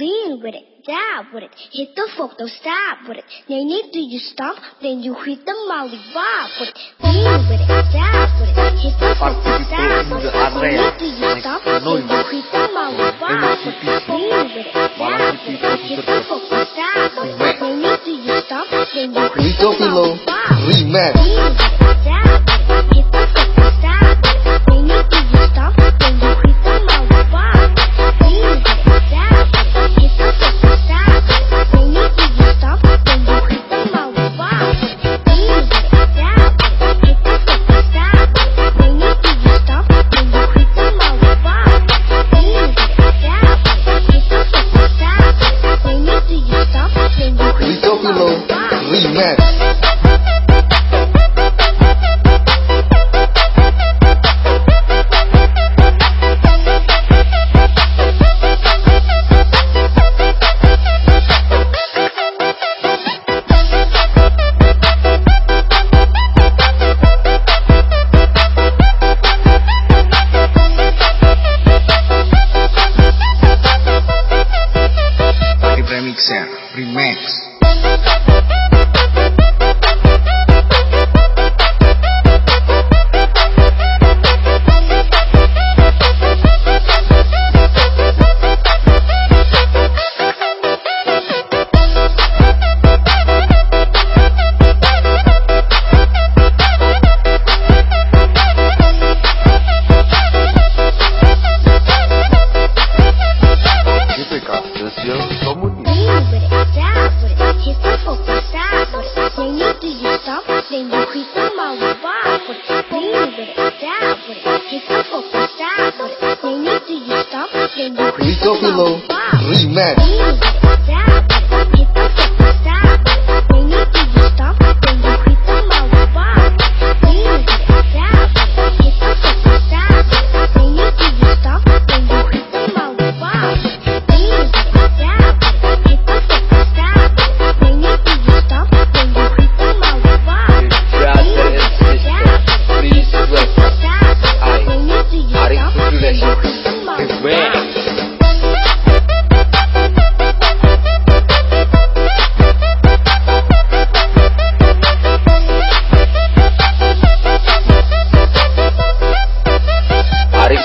lean with it, dab with it, hit the folk, don't stab with it. Nay, nay, do you stomp? Then you hit the molly bob with it. Lean with it, dab with it, hit the folk, don't stab with it. Nay, nay, do you stomp? Then you hit the molly bob with it. Lean with it, dab with it, hit the folk, don't stab with it. Nay, nay, do you stomp? Then you hit the molly bob with it. Remix. remixer, remix. down with it. His people can die with